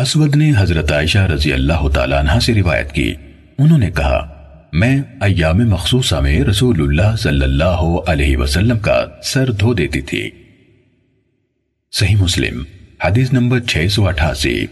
اسود نے حضرت عائشہ رضی اللہ تعالیٰ عنہ سے روایت کی۔ انہوں نے کہا، میں ایام مخصوصہ میں رسول اللہ صلی اللہ علیہ وسلم کا سر دھو دیتی تھی۔ صحیح مسلم، حدیث نمبر 688